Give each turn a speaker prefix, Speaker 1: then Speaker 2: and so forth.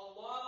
Speaker 1: الله